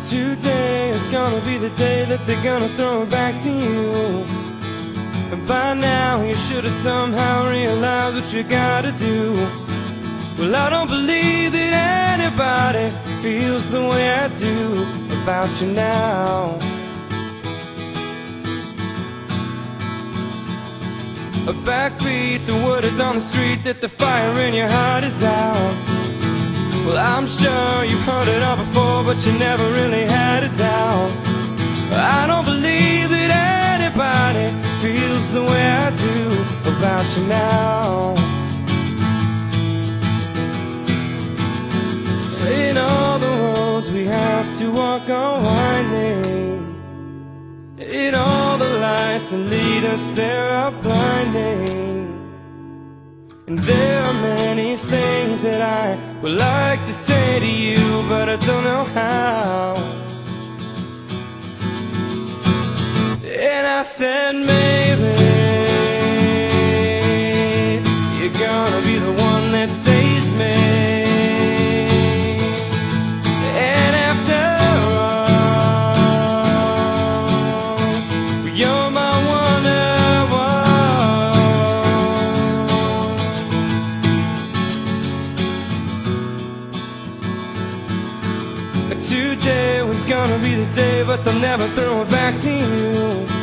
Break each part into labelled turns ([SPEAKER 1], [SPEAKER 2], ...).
[SPEAKER 1] Today is gonna be the day that they're gonna throw it back to you. And by now you should have somehow realized what you gotta do. Well, I don't believe that anybody feels the way I do about you now. A backbeat, the word is on the street that the fire in your heart is out. Well, I'm sure you've but you never really had a doubt. I don't believe that anybody feels the way I do about you now. In all the roads we have to walk on winding. In all the lights that lead us there are blinding. And there are many things that I would like to say to you, And I said, maybe you're gonna be the one that saves me. And after all, you're my wonderwall. Today was gonna be the day, but they'll never throw it back to you.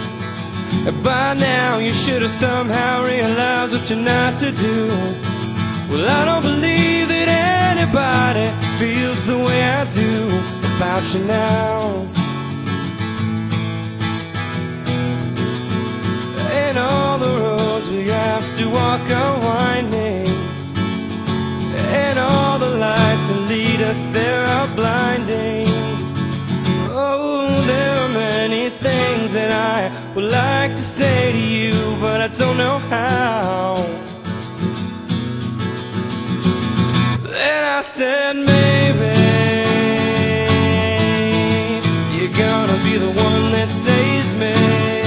[SPEAKER 1] By now, you should have somehow realized what you're not to do. Well, I don't believe that anybody feels the way I do about you now. And all the roads we have to walk are winding. And all the lights that lead us there are blinding. would like to say to you, but I don't know how. And I said, maybe you're gonna be the one that saves me.